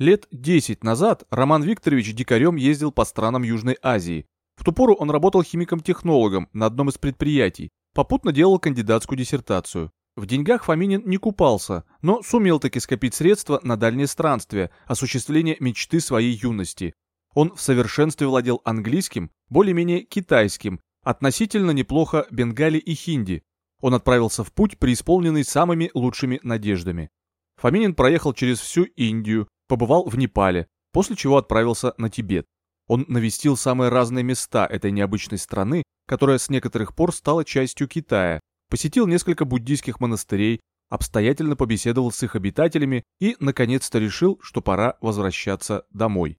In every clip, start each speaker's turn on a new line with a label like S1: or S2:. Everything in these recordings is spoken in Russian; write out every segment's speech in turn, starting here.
S1: Лет 10 назад Роман Викторович дикарем ездил по странам Южной Азии. В ту пору он работал химиком-технологом на одном из предприятий, попутно делал кандидатскую диссертацию. В деньгах Фоминин не купался, но сумел таки скопить средства на дальнее странствие, осуществление мечты своей юности. Он в совершенстве владел английским, более-менее китайским, относительно неплохо бенгали и хинди. Он отправился в путь, преисполненный самыми лучшими надеждами. Фоминин проехал через всю Индию, побывал в Непале, после чего отправился на Тибет. Он навестил самые разные места этой необычной страны, которая с некоторых пор стала частью Китая, посетил несколько буддийских монастырей, обстоятельно побеседовал с их обитателями и, наконец-то, решил, что пора возвращаться домой.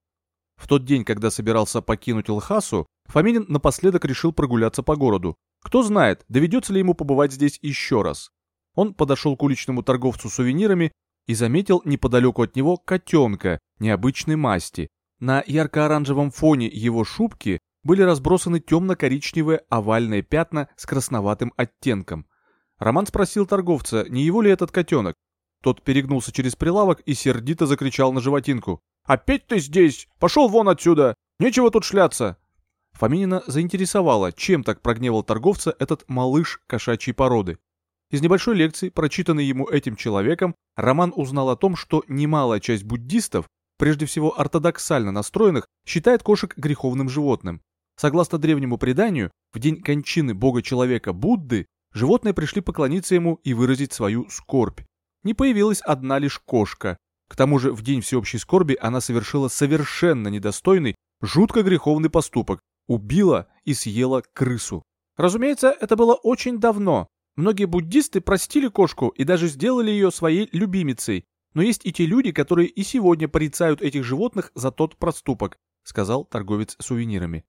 S1: В тот день, когда собирался покинуть Лхасу, Фоминин напоследок решил прогуляться по городу. Кто знает, доведется ли ему побывать здесь еще раз. Он подошел к уличному торговцу сувенирами и заметил неподалеку от него котенка необычной масти. На ярко-оранжевом фоне его шубки были разбросаны темно-коричневые овальные пятна с красноватым оттенком. Роман спросил торговца, не его ли этот котенок. Тот перегнулся через прилавок и сердито закричал на животинку. «Опять ты здесь? Пошел вон отсюда! Нечего тут шляться!» Фоминина заинтересовало, чем так прогневал торговца этот малыш кошачьей породы. Из небольшой лекции, прочитанной ему этим человеком, Роман узнал о том, что немалая часть буддистов, прежде всего ортодоксально настроенных, считает кошек греховным животным. Согласно древнему преданию, в день кончины бога-человека Будды, животные пришли поклониться ему и выразить свою скорбь. Не появилась одна лишь кошка. К тому же в день всеобщей скорби она совершила совершенно недостойный, жутко греховный поступок, убила и съела крысу. Разумеется, это было очень давно, Многие буддисты простили кошку и даже сделали ее своей любимицей, но есть и те люди, которые и сегодня порицают этих животных за тот проступок, сказал торговец сувенирами.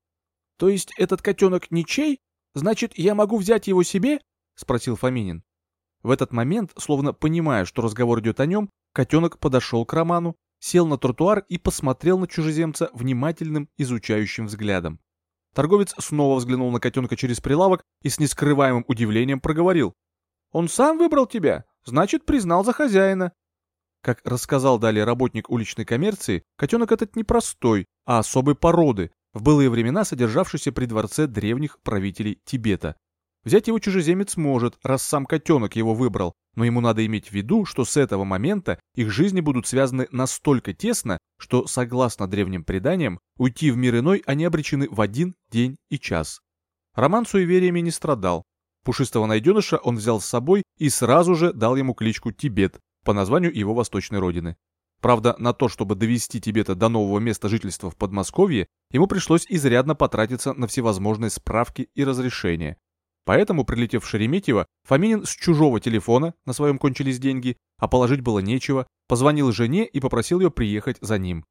S1: То есть этот котенок ничей? Значит, я могу взять его себе? спросил Фоминин. В этот момент, словно понимая, что разговор идет о нем, котенок подошел к Роману, сел на тротуар и посмотрел на чужеземца внимательным, изучающим взглядом. Торговец снова взглянул на котенка через прилавок и с нескрываемым удивлением проговорил. «Он сам выбрал тебя, значит, признал за хозяина». Как рассказал далее работник уличной коммерции, котенок этот не простой, а особой породы, в былые времена содержавшийся при дворце древних правителей Тибета. Взять его чужеземец может, раз сам котенок его выбрал, но ему надо иметь в виду, что с этого момента их жизни будут связаны настолько тесно, что, согласно древним преданиям, уйти в мир иной они обречены в один день и час. Роман суевериями не страдал. Пушистого найденыша он взял с собой и сразу же дал ему кличку Тибет по названию его восточной родины. Правда, на то, чтобы довести Тибета до нового места жительства в Подмосковье, ему пришлось изрядно потратиться на всевозможные справки и разрешения. Поэтому, прилетев в Шереметьево, Фоминин с чужого телефона, на своем кончились деньги, а положить было нечего, позвонил жене и попросил ее приехать за ним.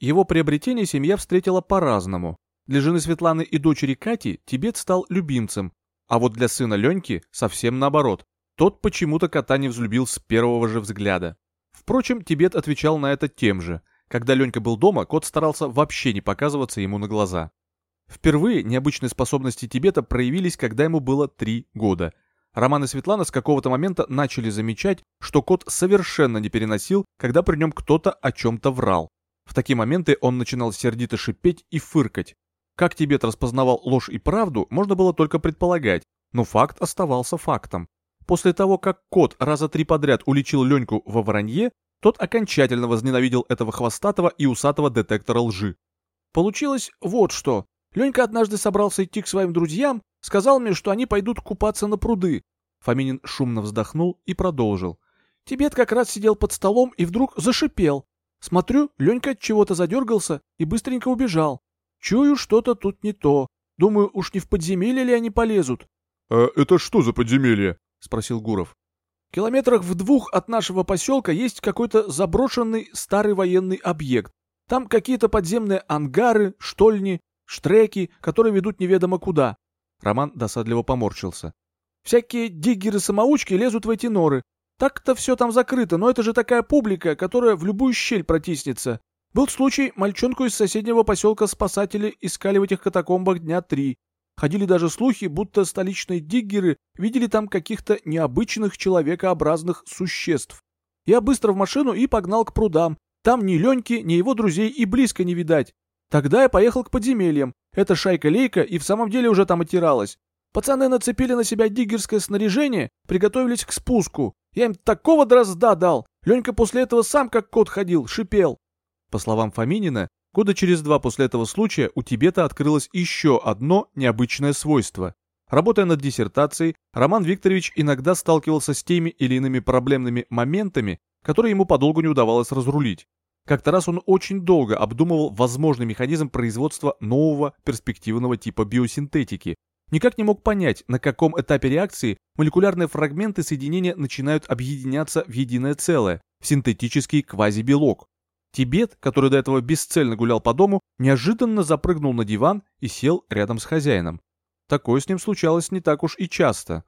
S1: Его приобретение семья встретила по-разному. Для жены Светланы и дочери Кати Тибет стал любимцем, а вот для сына Леньки совсем наоборот. Тот почему-то кота не взлюбил с первого же взгляда. Впрочем, Тибет отвечал на это тем же. Когда Ленька был дома, кот старался вообще не показываться ему на глаза. Впервые необычные способности Тибета проявились, когда ему было три года. Роман и Светлана с какого-то момента начали замечать, что кот совершенно не переносил, когда при нем кто-то о чем-то врал. В такие моменты он начинал сердито шипеть и фыркать. Как Тибет распознавал ложь и правду, можно было только предполагать, но факт оставался фактом. После того, как кот раза три подряд уличил Леньку во вранье, тот окончательно возненавидел этого хвостатого и усатого детектора лжи. Получилось вот что. Ленька однажды собрался идти к своим друзьям, сказал мне, что они пойдут купаться на пруды. Фоминин шумно вздохнул и продолжил. Тибет как раз сидел под столом и вдруг зашипел. Смотрю, Ленька от чего-то задергался и быстренько убежал. Чую, что-то тут не то. Думаю, уж не в подземелье ли они полезут.
S2: — А это что за подземелье? — спросил Гуров.
S1: — Километрах в двух от нашего поселка есть какой-то заброшенный старый военный объект. Там какие-то подземные ангары, штольни, Штреки, которые ведут неведомо куда. Роман досадливо поморщился. Всякие диггеры-самоучки лезут в эти норы. Так-то все там закрыто, но это же такая публика, которая в любую щель протиснется. Был случай, мальчонку из соседнего поселка спасатели искали в этих катакомбах дня три. Ходили даже слухи, будто столичные диггеры видели там каких-то необычных человекообразных существ. Я быстро в машину и погнал к прудам. Там ни Леньки, ни его друзей и близко не видать. Тогда я поехал к подземельям. Эта шайка-лейка и в самом деле уже там отиралась. Пацаны нацепили на себя диггерское снаряжение, приготовились к спуску. Я им такого дрозда дал. Ленька после этого сам как кот ходил, шипел. По словам Фоминина, года через два после этого случая у Тибета открылось еще одно необычное свойство. Работая над диссертацией, Роман Викторович иногда сталкивался с теми или иными проблемными моментами, которые ему подолгу не удавалось разрулить. Как-то раз он очень долго обдумывал возможный механизм производства нового перспективного типа биосинтетики. Никак не мог понять, на каком этапе реакции молекулярные фрагменты соединения начинают объединяться в единое целое, в синтетический квазибелок. Тибет, который до этого бесцельно гулял по дому, неожиданно запрыгнул на диван и сел рядом с хозяином. Такое с ним случалось не так уж и часто.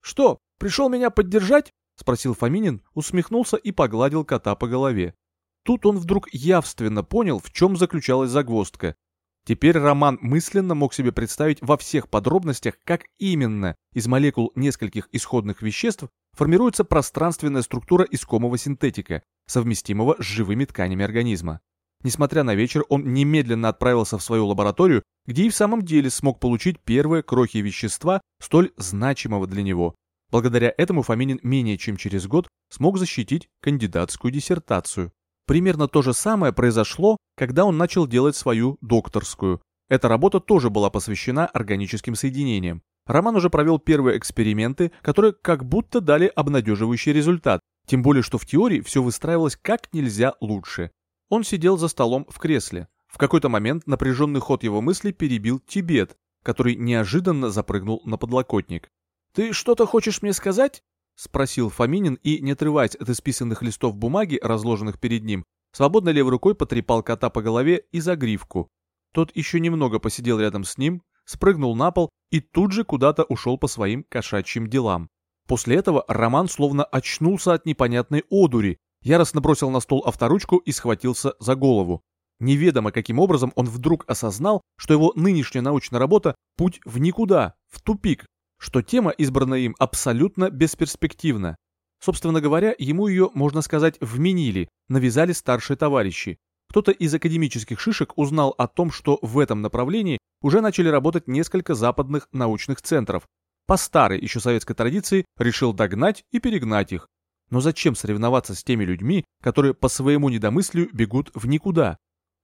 S1: «Что, пришел меня поддержать?» — спросил Фоминин, усмехнулся и погладил кота по голове. Тут он вдруг явственно понял, в чем заключалась загвоздка. Теперь Роман мысленно мог себе представить во всех подробностях, как именно из молекул нескольких исходных веществ формируется пространственная структура искомого синтетика, совместимого с живыми тканями организма. Несмотря на вечер, он немедленно отправился в свою лабораторию, где и в самом деле смог получить первые крохи вещества, столь значимого для него. Благодаря этому Фоминин менее чем через год смог защитить кандидатскую диссертацию. Примерно то же самое произошло, когда он начал делать свою докторскую. Эта работа тоже была посвящена органическим соединениям. Роман уже провел первые эксперименты, которые как будто дали обнадеживающий результат, тем более что в теории все выстраивалось как нельзя лучше. Он сидел за столом в кресле. В какой-то момент напряженный ход его мысли перебил Тибет, который неожиданно запрыгнул на подлокотник. «Ты что-то хочешь мне сказать?» — спросил Фоминин и, не отрываясь от исписанных листов бумаги, разложенных перед ним, свободной левой рукой потрепал кота по голове и за гривку. Тот еще немного посидел рядом с ним, спрыгнул на пол и тут же куда-то ушел по своим кошачьим делам. После этого Роман словно очнулся от непонятной одури, яростно бросил на стол авторучку и схватился за голову. Неведомо каким образом он вдруг осознал, что его нынешняя научная работа – путь в никуда, в тупик, что тема, избранная им, абсолютно бесперспективна. Собственно говоря, ему ее, можно сказать, вменили, навязали старшие товарищи. Кто-то из академических шишек узнал о том, что в этом направлении уже начали работать несколько западных научных центров. По старой еще советской традиции решил догнать и перегнать их. Но зачем соревноваться с теми людьми, которые по своему недомыслию бегут в никуда?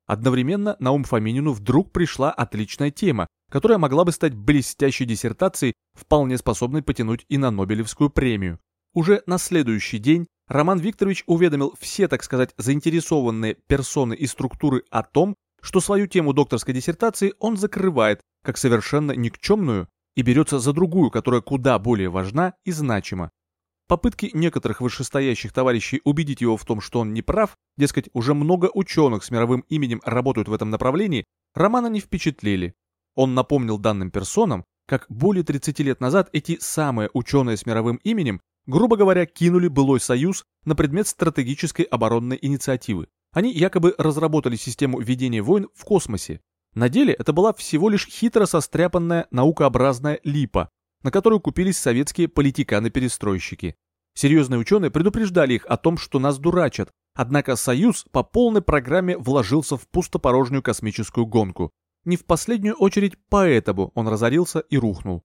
S1: Одновременно на ум Фоминину вдруг пришла отличная тема, которая могла бы стать блестящей диссертацией, вполне способной потянуть и на Нобелевскую премию. Уже на следующий день Роман Викторович уведомил все, так сказать, заинтересованные персоны и структуры о том, что свою тему докторской диссертации он закрывает как совершенно никчемную и берется за другую, которая куда более важна и значима. Попытки некоторых вышестоящих товарищей убедить его в том, что он не прав, дескать, уже много ученых с мировым именем работают в этом направлении, Романа не впечатлили. Он напомнил данным персонам, как более 30 лет назад эти самые ученые с мировым именем, грубо говоря, кинули былой союз на предмет стратегической оборонной инициативы. Они якобы разработали систему ведения войн в космосе. На деле это была всего лишь хитро состряпанная наукообразная липа, на которую купились советские политиканы-перестройщики. Серьезные ученые предупреждали их о том, что нас дурачат, однако Союз по полной программе вложился в пустопорожнюю космическую гонку. Не в последнюю очередь поэтому он разорился и рухнул.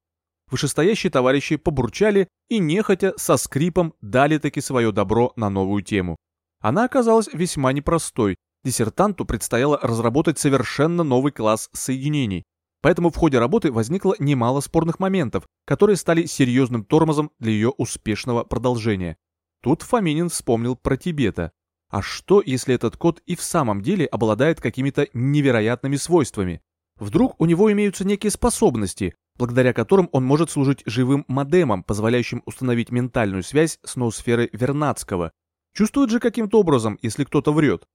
S1: Вышестоящие товарищи побурчали и нехотя со скрипом дали таки свое добро на новую тему. Она оказалась весьма непростой. Диссертанту предстояло разработать совершенно новый класс соединений. Поэтому в ходе работы возникло немало спорных моментов, которые стали серьезным тормозом для ее успешного продолжения. Тут Фоминин вспомнил про Тибета. А что, если этот код и в самом деле обладает какими-то невероятными свойствами? Вдруг у него имеются некие способности, благодаря которым он может служить живым модемом, позволяющим установить ментальную связь с ноосферой Вернадского. Чувствует же каким-то образом, если кто-то врет.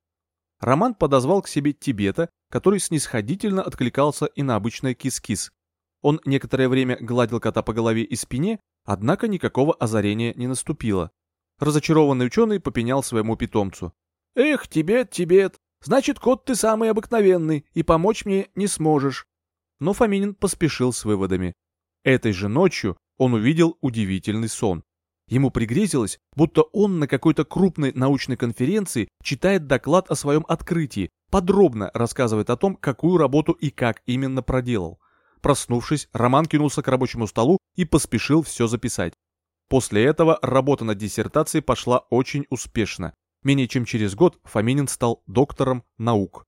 S1: Роман подозвал к себе Тибета, который снисходительно откликался и на обычное кис-кис. Он некоторое время гладил кота по голове и спине, однако никакого озарения не наступило. Разочарованный ученый попенял своему питомцу. «Эх, Тибет, Тибет, значит, кот ты самый обыкновенный, и помочь мне не сможешь». Но Фоминин поспешил с выводами. Этой же ночью он увидел удивительный сон. Ему пригрезилось, будто он на какой-то крупной научной конференции читает доклад о своем открытии, подробно рассказывает о том, какую работу и как именно проделал. Проснувшись, Роман кинулся к рабочему столу и поспешил все записать. После этого работа над диссертацией пошла очень успешно. Менее чем через год Фоминин стал доктором наук.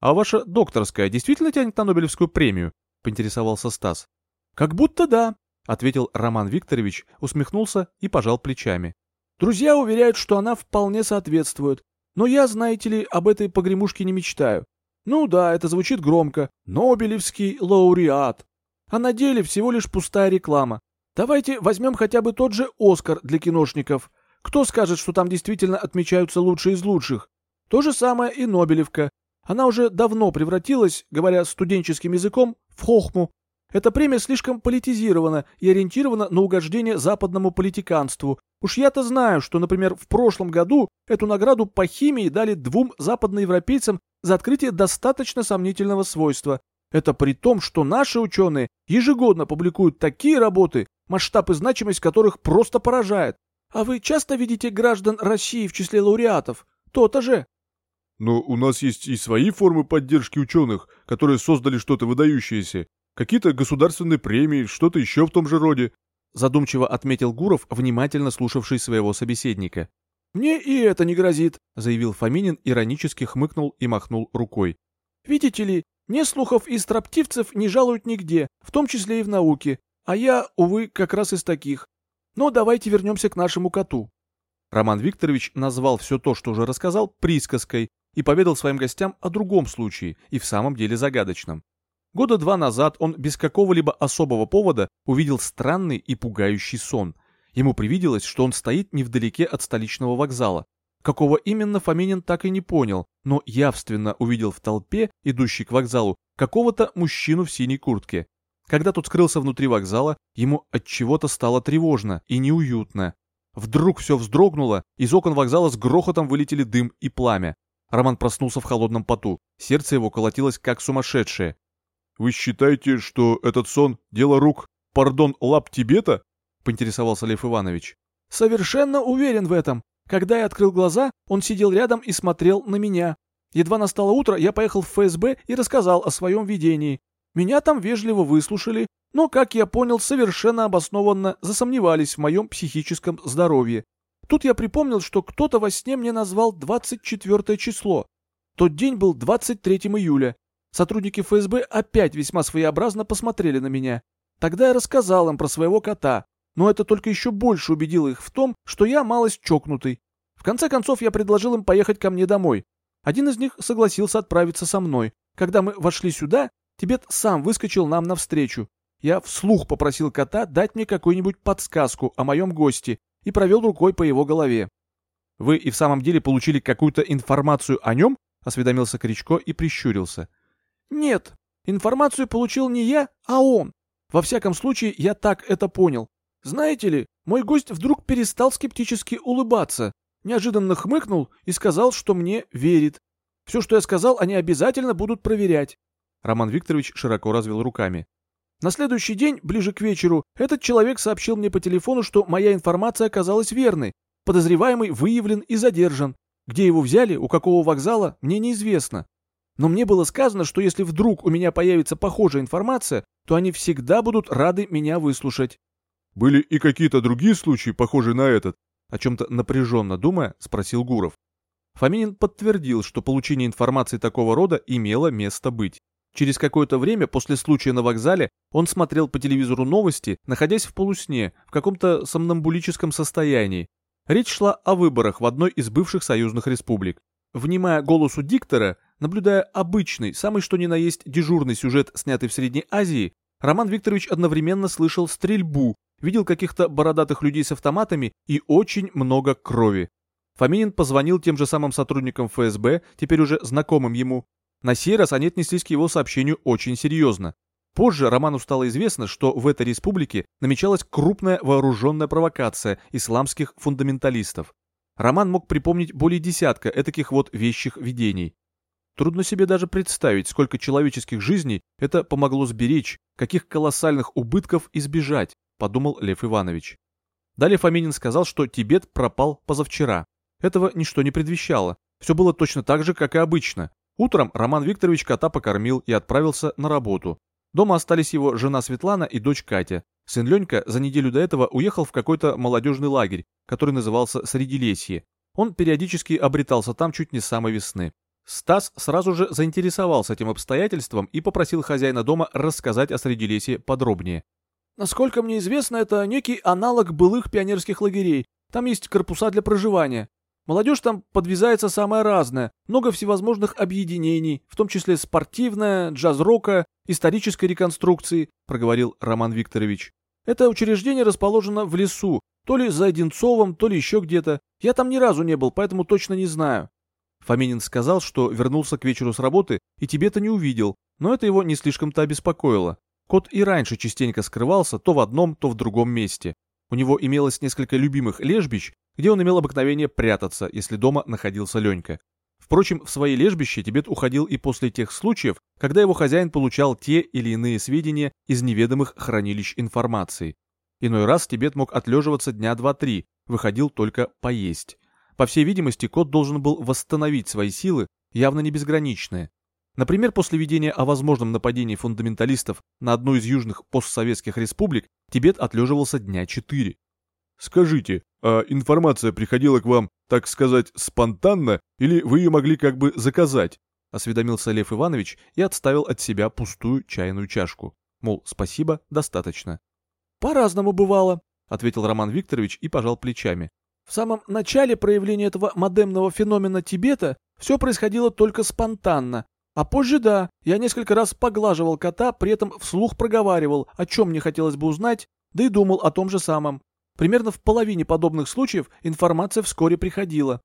S1: «А ваша докторская действительно тянет на Нобелевскую премию?» – поинтересовался Стас. «Как будто да», — ответил Роман Викторович, усмехнулся и пожал плечами. «Друзья уверяют, что она вполне соответствует. Но я, знаете ли, об этой погремушке не мечтаю. Ну да, это звучит громко. Нобелевский лауреат. А на деле всего лишь пустая реклама. Давайте возьмем хотя бы тот же «Оскар» для киношников. Кто скажет, что там действительно отмечаются лучшие из лучших? То же самое и Нобелевка. Она уже давно превратилась, говоря студенческим языком, в хохму. Эта премия слишком политизирована и ориентирована на угождение западному политиканству. Уж я-то знаю, что, например, в прошлом году эту награду по химии дали двум западноевропейцам за открытие достаточно сомнительного свойства. Это при том, что наши ученые ежегодно публикуют такие работы, масштаб и значимость которых просто поражает. А вы часто видите граждан России в числе лауреатов? То-то же.
S2: Но у нас есть и свои формы поддержки ученых, которые создали что-то выдающееся. Какие-то государственные премии, что-то еще в том же роде.
S1: Задумчиво отметил Гуров, внимательно слушавший своего собеседника.
S3: «Мне и это не грозит», — заявил Фоминин, иронически хмыкнул и махнул рукой. «Видите ли, мне слухов и строптивцев не жалуют нигде, в том числе и в науке, а я, увы, как раз из таких. Но давайте вернемся к нашему коту».
S1: Роман Викторович назвал все то, что уже рассказал, присказкой и поведал своим гостям о другом случае, и в самом деле загадочном. Года два назад он без какого-либо особого повода увидел странный и пугающий сон. Ему привиделось, что он стоит невдалеке от столичного вокзала. Какого именно Фоминин так и не понял, но явственно увидел в толпе, идущей к вокзалу, какого-то мужчину в синей куртке. Когда тот скрылся внутри вокзала, ему от чего-то стало тревожно и неуютно. Вдруг все вздрогнуло, из окон вокзала с грохотом вылетели дым и пламя. Роман проснулся в холодном поту, сердце его колотилось как сумасшедшее.
S2: «Вы считаете, что этот сон — дело рук, пардон, лап Тибета?» — поинтересовался Лев Иванович.
S3: «Совершенно уверен в этом. Когда я открыл глаза, он сидел рядом и смотрел на меня. Едва настало утро, я поехал в ФСБ и рассказал о своем видении. Меня там вежливо выслушали, но, как я понял, совершенно обоснованно засомневались в моем психическом здоровье. Тут я припомнил, что кто-то во сне мне назвал 24 число. Тот день был 23 июля, Сотрудники ФСБ опять весьма своеобразно посмотрели на меня. Тогда я рассказал им про своего кота, но это только еще больше убедило их в том, что я малость чокнутый. В конце концов, я предложил им поехать ко мне домой. Один из них согласился отправиться со мной. Когда мы вошли сюда, Тибет сам выскочил нам навстречу. Я вслух попросил кота дать мне какую-нибудь подсказку о моем госте и провел рукой по его голове.
S1: «Вы и в самом деле получили какую-то информацию о нем?» — осведомился Кричко и прищурился.
S3: Нет, информацию получил не я, а он. Во всяком случае, я так это понял. Знаете ли, мой гость вдруг перестал скептически улыбаться, неожиданно хмыкнул и сказал, что мне верит. Все, что я сказал, они обязательно будут проверять.
S1: Роман Викторович широко развел руками.
S3: На следующий день, ближе к вечеру, этот человек сообщил мне по телефону, что моя информация оказалась верной. Подозреваемый выявлен и задержан. Где его взяли, у какого вокзала, мне неизвестно. Но мне было сказано, что если вдруг у меня появится похожая информация, то они всегда будут рады меня выслушать.
S2: Были и какие-то другие случаи, похожие на этот?
S1: О чем-то напряженно думая, спросил Гуров. Фоминин подтвердил, что получение информации такого рода имело место быть. Через какое-то время после случая на вокзале он смотрел по телевизору новости, находясь в полусне, в каком-то сомнамбулическом состоянии. Речь шла о выборах в одной из бывших союзных республик. Внимая голосу диктора, наблюдая обычный, самый что ни на есть дежурный сюжет, снятый в Средней Азии, Роман Викторович одновременно слышал стрельбу, видел каких-то бородатых людей с автоматами и очень много крови. Фоминин позвонил тем же самым сотрудникам ФСБ, теперь уже знакомым ему. На сей раз они отнеслись к его сообщению очень серьезно. Позже Роману стало известно, что в этой республике намечалась крупная вооруженная провокация исламских фундаменталистов. Роман мог припомнить более десятка этаких вот вещих видений. Трудно себе даже представить, сколько человеческих жизней это помогло сберечь, каких колоссальных убытков избежать, подумал Лев Иванович. Далее Фоминин сказал, что Тибет пропал позавчера. Этого ничто не предвещало. Все было точно так же, как и обычно. Утром Роман Викторович кота покормил и отправился на работу. Дома остались его жена Светлана и дочь Катя. Сын Ленька за неделю до этого уехал в какой-то молодежный лагерь, который назывался Средилесье. Он периодически обретался там чуть не с самой весны. Стас сразу же заинтересовался этим обстоятельством и попросил хозяина дома рассказать о Средилесье подробнее.
S3: Насколько мне известно, это некий аналог былых пионерских лагерей. Там есть корпуса для проживания. Молодежь там подвязается самая разная, много всевозможных объединений, в том числе спортивная, джаз-рока, исторической реконструкции, проговорил Роман Викторович. Это учреждение расположено в лесу, то ли за Одинцовым, то ли еще где-то. Я там ни разу не был, поэтому точно не знаю. Фоминин сказал, что вернулся к вечеру с работы и тебе-то не увидел, но это его не слишком-то обеспокоило. Кот и раньше частенько скрывался то в одном, то в другом месте. У него имелось несколько любимых лежбищ, где он имел обыкновение прятаться, если дома находился Ленька. Впрочем, в свои лежбище Тибет уходил и после тех случаев, когда его хозяин получал те или иные сведения из неведомых хранилищ информации. Иной раз Тибет мог отлеживаться дня два-три, выходил только поесть. По всей видимости, кот должен был восстановить свои силы, явно не безграничные, Например, после видения о возможном нападении фундаменталистов на одну из южных постсоветских республик Тибет отлеживался дня четыре.
S2: Скажите, а информация приходила к вам, так сказать, спонтанно, или вы ее могли как бы заказать?
S1: Осведомился Лев Иванович и отставил от себя пустую чайную чашку. Мол, спасибо, достаточно.
S3: По-разному бывало, ответил Роман Викторович и пожал плечами. В самом начале проявления этого модемного феномена Тибета все происходило только спонтанно, а позже да, я несколько раз поглаживал кота, при этом вслух проговаривал, о чем мне хотелось бы узнать, да и думал о том же самом. Примерно в половине подобных случаев информация вскоре приходила.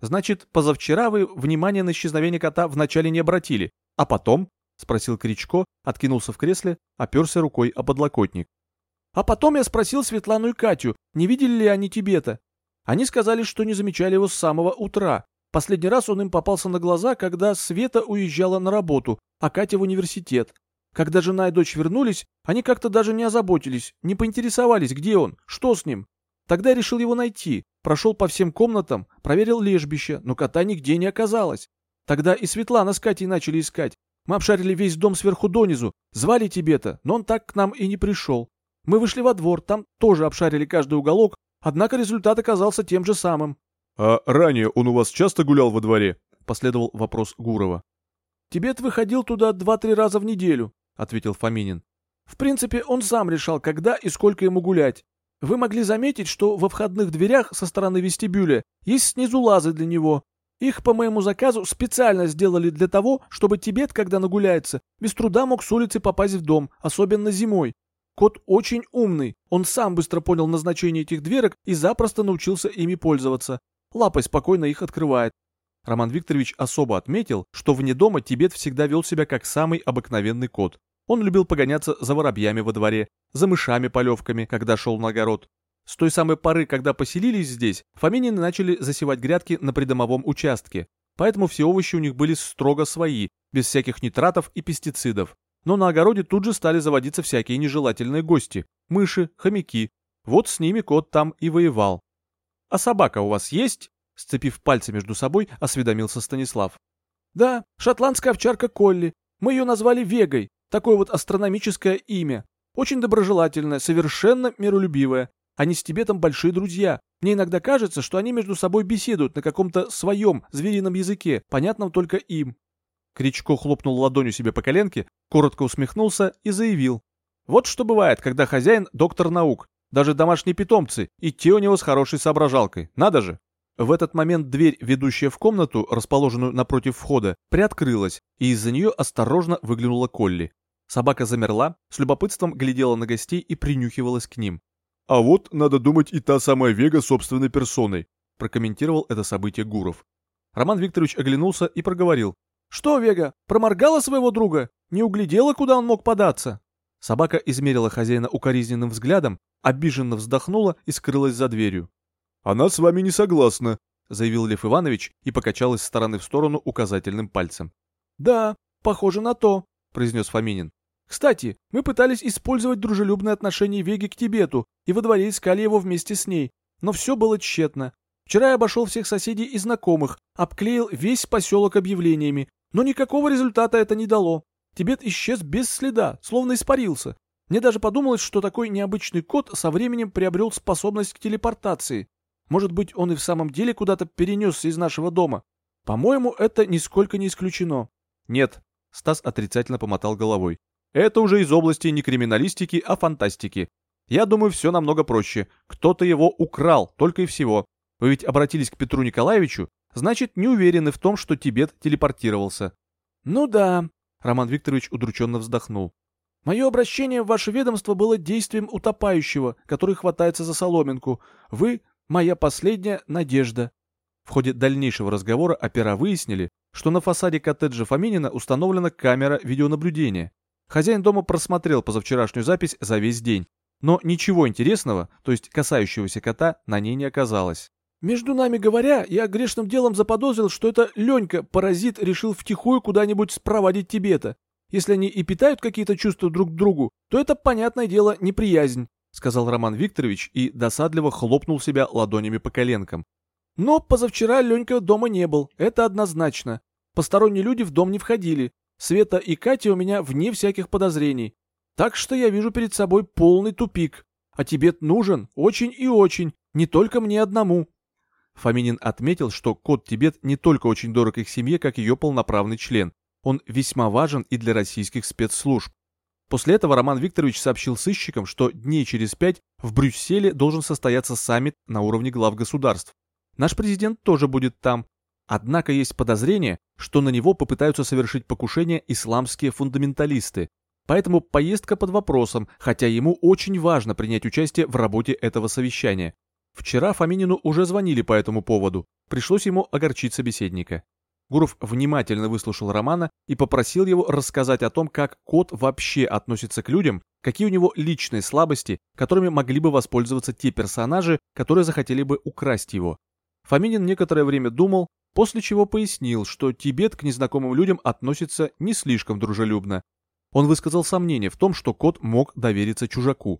S1: Значит, позавчера вы внимание на исчезновение кота вначале не обратили, а потом? Спросил Кричко, откинулся в кресле, оперся рукой о подлокотник.
S3: А потом я спросил Светлану и Катю, не видели ли они Тибета. Они сказали, что не замечали его с самого утра, Последний раз он им попался на глаза, когда Света уезжала на работу, а Катя в университет. Когда жена и дочь вернулись, они как-то даже не озаботились, не поинтересовались, где он, что с ним. Тогда я решил его найти, прошел по всем комнатам, проверил лежбище, но кота нигде не оказалось. Тогда и Светлана с Катей начали искать. Мы обшарили весь дом сверху донизу, звали Тибета, но он так к нам и не пришел. Мы вышли во двор, там тоже обшарили каждый уголок, однако результат оказался тем же самым.
S2: «А ранее он у вас часто гулял во дворе?» — последовал вопрос Гурова.
S3: «Тибет выходил туда два-три раза в неделю», — ответил Фоминин. «В принципе, он сам решал, когда и сколько ему гулять. Вы могли заметить, что во входных дверях со стороны вестибюля есть снизу лазы для него. Их по моему заказу специально сделали для того, чтобы Тибет, когда нагуляется, без труда мог с улицы попасть в дом, особенно зимой. Кот очень умный, он сам быстро понял назначение этих дверок и запросто научился ими пользоваться. Лапой спокойно их открывает. Роман Викторович особо отметил, что вне дома Тибет всегда вел себя как самый обыкновенный кот. Он любил погоняться за воробьями во дворе, за мышами-полевками, когда шел на огород. С той самой поры, когда поселились здесь, Фоминины начали засевать грядки на придомовом участке, поэтому все овощи у них были строго свои, без всяких нитратов и пестицидов. Но на огороде тут же стали заводиться всякие нежелательные гости – мыши, хомяки. Вот с ними кот там и воевал. «А собака у вас есть?» Сцепив пальцы между собой, осведомился Станислав. «Да, шотландская овчарка Колли. Мы ее назвали Вегой. Такое вот астрономическое имя. Очень доброжелательная, совершенно миролюбивая. Они с Тибетом большие друзья. Мне иногда кажется, что они между собой беседуют на каком-то своем зверином языке, понятном только им».
S1: Кричко хлопнул ладонью себе по коленке, коротко усмехнулся и заявил. «Вот что бывает, когда хозяин — доктор наук. Даже домашние питомцы, и те у него с хорошей соображалкой. Надо же. В этот момент дверь, ведущая в комнату, расположенную напротив входа, приоткрылась, и из-за нее осторожно выглянула Колли. Собака замерла, с любопытством глядела на гостей и принюхивалась к ним.
S2: «А вот, надо думать, и та самая Вега собственной персоной»,
S1: прокомментировал это событие Гуров. Роман Викторович оглянулся и проговорил.
S3: «Что, Вега, проморгала своего друга? Не углядела, куда он мог податься?»
S1: Собака измерила хозяина укоризненным взглядом, обиженно вздохнула и скрылась за дверью.
S2: «Она с вами не согласна», —
S1: заявил Лев Иванович и покачал из стороны в сторону указательным пальцем.
S3: «Да, похоже на то», — произнес Фоминин. Кстати, мы пытались использовать дружелюбное отношение Веги к Тибету и во дворе искали его вместе с ней, но все было тщетно. Вчера я обошел всех соседей и знакомых, обклеил весь поселок объявлениями, но никакого результата это не дало. Тибет исчез без следа, словно испарился. Мне даже подумалось, что такой необычный кот со временем приобрел способность к телепортации. Может быть, он и в самом деле куда-то перенесся из нашего дома. По-моему, это нисколько не исключено.
S1: Нет, Стас отрицательно помотал головой. Это уже из области не криминалистики, а фантастики. Я думаю, все намного проще. Кто-то его украл, только и всего. Вы ведь обратились к Петру Николаевичу, значит, не уверены в том, что Тибет телепортировался.
S3: Ну да, Роман Викторович удрученно вздохнул. Мое обращение в ваше ведомство было действием утопающего, который хватается за соломинку. Вы — моя последняя надежда.
S1: В ходе дальнейшего разговора опера выяснили, что на фасаде коттеджа Фоминина установлена камера видеонаблюдения. Хозяин дома просмотрел позавчерашнюю запись за весь день, но ничего интересного, то есть касающегося кота, на ней не оказалось.
S3: «Между нами говоря, я грешным делом заподозрил, что это Ленька, паразит, решил втихую куда-нибудь спроводить Тибета. Если они и питают какие-то чувства друг к другу, то это, понятное дело, неприязнь», — сказал Роман Викторович и досадливо хлопнул себя ладонями по коленкам. «Но позавчера Ленька дома не был, это однозначно. Посторонние люди в дом не входили. Света и Катя у меня вне всяких подозрений. Так что я вижу перед собой полный тупик. А Тибет нужен очень и очень, не только мне одному».
S1: Фоминин отметил, что кот Тибет не только очень дорог их семье, как ее полноправный член, он весьма важен и для российских спецслужб. После этого Роман Викторович сообщил сыщикам, что дней через пять в Брюсселе должен состояться саммит на уровне глав государств. Наш президент тоже будет там. Однако есть подозрение, что на него попытаются совершить покушение исламские фундаменталисты. Поэтому поездка под вопросом, хотя ему очень важно принять участие в работе этого совещания. Вчера Фоминину уже звонили по этому поводу. Пришлось ему огорчить собеседника. Гуров внимательно выслушал Романа и попросил его рассказать о том, как кот вообще относится к людям, какие у него личные слабости, которыми могли бы воспользоваться те персонажи, которые захотели бы украсть его. Фоминин некоторое время думал, после чего пояснил, что Тибет к незнакомым людям относится не слишком дружелюбно. Он высказал сомнение в том, что кот мог довериться чужаку.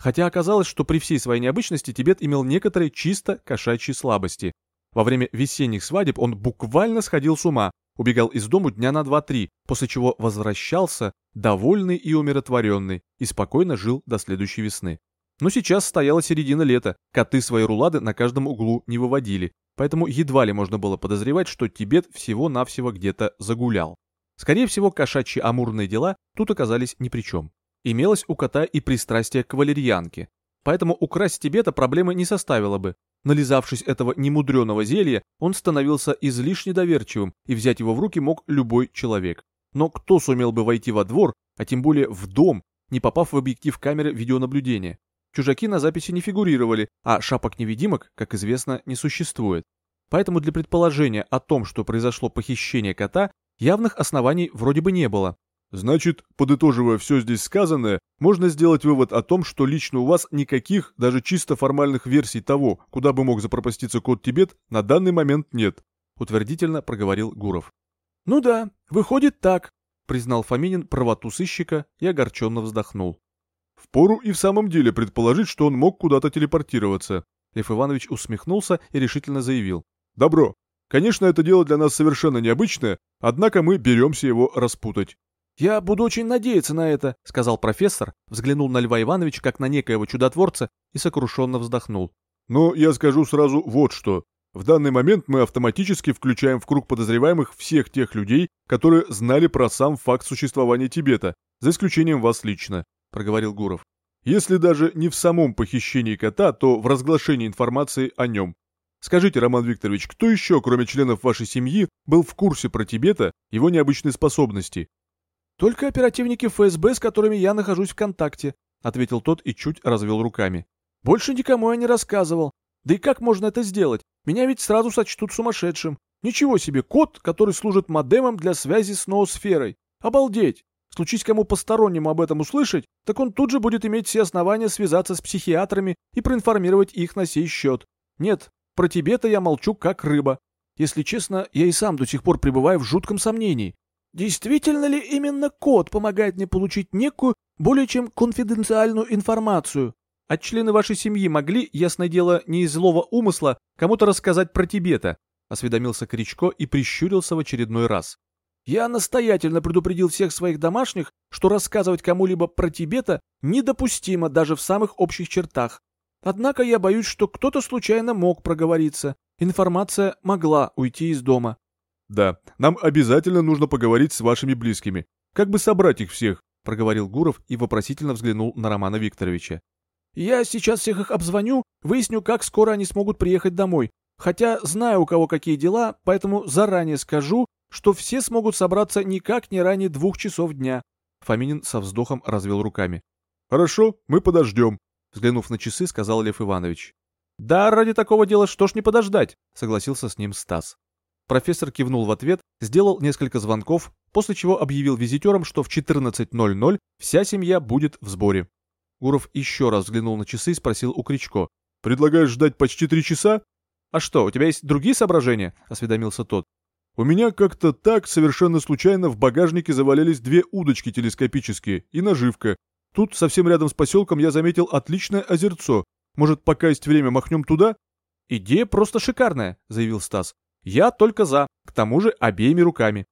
S1: Хотя оказалось, что при всей своей необычности Тибет имел некоторые чисто кошачьи слабости. Во время весенних свадеб он буквально сходил с ума, убегал из дому дня на два-три, после чего возвращался, довольный и умиротворенный, и спокойно жил до следующей весны. Но сейчас стояла середина лета, коты свои рулады на каждом углу не выводили, поэтому едва ли можно было подозревать, что Тибет всего-навсего где-то загулял. Скорее всего, кошачьи амурные дела тут оказались ни при чем. Имелось у кота и пристрастие к валерьянке, поэтому украсть Тибета проблемы не составило бы, Нализавшись этого немудреного зелья, он становился излишне доверчивым, и взять его в руки мог любой человек. Но кто сумел бы войти во двор, а тем более в дом, не попав в объектив камеры видеонаблюдения? Чужаки на записи не фигурировали, а шапок-невидимок, как известно, не существует. Поэтому для предположения о том, что произошло похищение кота, явных оснований вроде бы не было.
S2: Значит, подытоживая все здесь сказанное, можно сделать вывод о том, что лично у вас никаких, даже чисто формальных версий того, куда бы мог запропаститься код Тибет, на данный момент нет, утвердительно проговорил Гуров.
S3: Ну да, выходит так, признал Фоминин правоту сыщика и огорченно вздохнул.
S2: Впору и в самом деле предположить, что он мог куда-то телепортироваться.
S1: Лев Иванович усмехнулся и решительно заявил.
S2: Добро. Конечно, это дело для нас совершенно необычное, однако мы беремся его распутать.
S3: «Я буду очень надеяться на это», — сказал профессор, взглянул на Льва Ивановича как на некоего чудотворца и сокрушенно вздохнул.
S2: «Но я скажу сразу вот что. В данный момент мы автоматически включаем в круг подозреваемых всех тех людей, которые знали про сам факт существования Тибета, за исключением вас лично», — проговорил Гуров. «Если даже не в самом похищении кота, то в разглашении информации о нем. Скажите, Роман Викторович, кто еще, кроме членов вашей семьи, был в курсе про Тибета, его необычные способности?
S3: «Только оперативники ФСБ, с которыми я нахожусь в контакте», — ответил тот и чуть развел руками. «Больше никому я не рассказывал. Да и как можно это сделать? Меня ведь сразу сочтут сумасшедшим. Ничего себе, код, который служит модемом для связи с ноосферой. Обалдеть! Случись кому постороннему об этом услышать, так он тут же будет иметь все основания связаться с психиатрами и проинформировать их на сей счет. Нет, про тебе-то я молчу как рыба. Если честно, я и сам до сих пор пребываю в жутком сомнении. Действительно ли именно код помогает мне получить некую, более чем конфиденциальную информацию?
S1: А члены вашей семьи могли, ясное дело, не из злого умысла, кому-то рассказать про Тибета? Осведомился Кричко и прищурился в очередной раз.
S3: Я настоятельно предупредил всех своих домашних, что рассказывать кому-либо про Тибета недопустимо даже в самых общих чертах. Однако я боюсь, что кто-то случайно мог проговориться. Информация могла уйти из дома.
S2: Да, нам обязательно нужно поговорить с вашими близкими. Как бы собрать их всех? Проговорил Гуров и вопросительно взглянул на Романа Викторовича.
S3: Я сейчас всех их обзвоню, выясню, как скоро они смогут приехать домой. Хотя знаю, у кого какие дела, поэтому заранее скажу, что все смогут собраться никак не ранее двух часов дня.
S1: Фоминин со вздохом развел руками.
S2: Хорошо, мы подождем.
S1: Взглянув на часы, сказал Лев Иванович. Да, ради такого дела что ж не подождать, согласился с ним Стас. Профессор кивнул в ответ, сделал несколько звонков, после чего объявил визитерам, что в 14.00 вся семья будет в сборе. Гуров еще раз взглянул на часы и спросил у Кричко.
S2: «Предлагаешь ждать почти три часа?»
S1: «А что, у тебя есть другие соображения?» — осведомился тот.
S2: «У меня как-то так совершенно случайно в багажнике завалялись две удочки телескопические и наживка. Тут, совсем рядом с поселком, я заметил отличное озерцо. Может, пока есть время, махнем туда?»
S1: «Идея просто шикарная», — заявил Стас. Я только за, к тому же обеими руками.